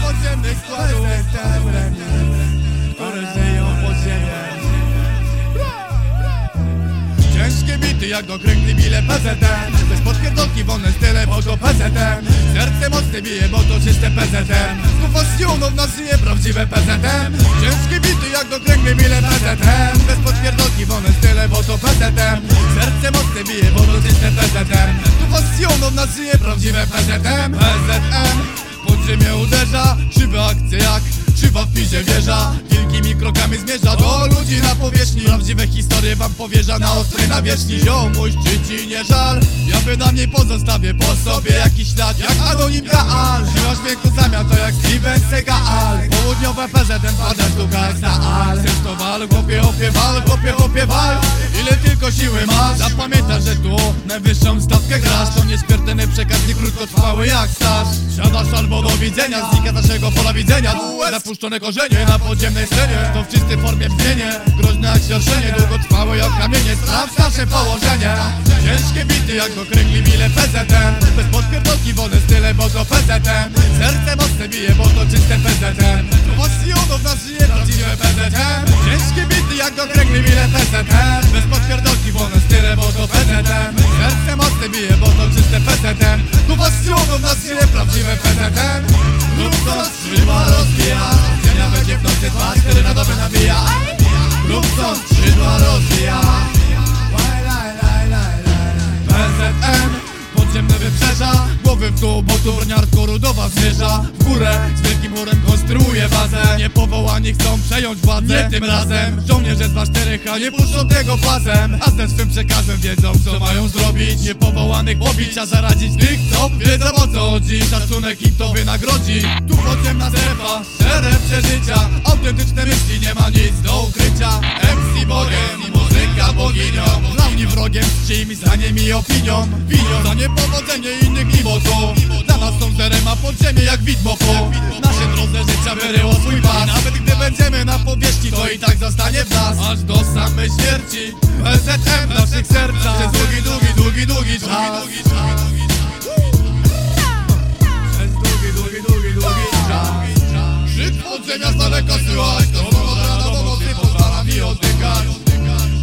podziemnych składów Które żyją podziemiem Ciężkie bity jak do kręgli bile PZM Bez podpierdolki wolne style, bo to PZM. Serce mocne bije, bo to czyste PZM. Znów osjonów nas żyje prawdziwe PZM. Ciężkie bity jak do kręgli bile PZM. Bez podpierdolki wolne style, bo to PZM. Serce mocne bije, bo to czyste PZM. Znów osjonów nas żyje prawdziwe PZM. PZM. Podziemie uderza, krzywe akcje jak Krzywa w pizie wieża. Wielkimi krokami zmierza do ludzi na powierzchni. Prawdziwe historie wam powierza na ostrej nawierzchni. Ziomuś, czy ci nie żal? Ja bynajmniej pozostawię po sobie jakiś ślad Jak anonim Gaal Siła zamiast to jak Steven Seagal Południowe PZN pada sztuka jak Zaal Chcesz to wal, chłopie, chłopie, wal, chłopie, chłopie, wal. Ile tylko siły masz Zapamiętaj, że tu najwyższą stawkę grasz. To nieśmiertelny przekaz, nie krótkotrwały jak staż Siadasz albo do widzenia, znika z naszego pola widzenia. Zapuszczone korzenie na podziemnej scenie To w czystej formie brzmienie. Groźne jak szerszenie, długotrwałe jak kamienie Sprawdź nasze położenie Ciężkie bity jak do kręgli mile PZM Bez podpierdolki wolne style, bo to PZM Serce mocne bije, bo to czyste PZM Emocjonów nas żyje dół, bo rudowa zmierza W górę, z wielkim chórem konstruuje bazę. Niepowołani chcą przejąć władzę, nie tym razem. Żołnierze z czterech, a nie puszczą tego pazem A ze swym przekazem wiedzą, co mają zrobić. Niepowołanych pobić, a zaradzić tych, co wiedzą o co chodzi. Szacunek im to wynagrodzi Tu podziemna strefa, szczere przeżycia opinią Winią za niepowodzenie innych mimo to Dla nas są zerem, a podziemie jak widmo po. Nasze drodze życia wyryło swój pas. Nawet gdy będziemy na powierzchni, to i tak zostanie w nas. Aż do samej śmierci. PZM w naszych sercach. Przez długi, długi, długi, długi czas. Przez długi, długi, długi, długi czas. Krzyk podziemia z daleka słychać To woda na pomocy pozwala mi oddychać.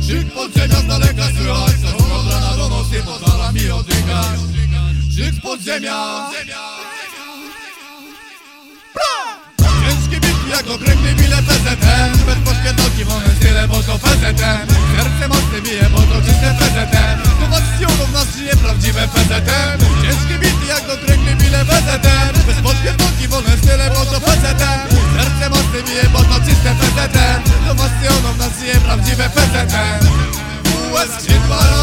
Krzyk podziemia z daleka słychać To woda głosy pozwala mi oddychać. Żyk z podziemia Ciężki bit jak okręgny bilet PZM Bez poświętoki mamy style, bo to PZM Serce mocne bije, bo to czyste PZM Tu was ściągą nas żyje prawdziwe PZM Ciężki bit jak okręgny bilet PZM Bez poświętoki wolne style, bo to PZM Serce mocne bije, bo to czyste PZM Tu was ściągą nas żyje prawdziwe PZM US skrzydła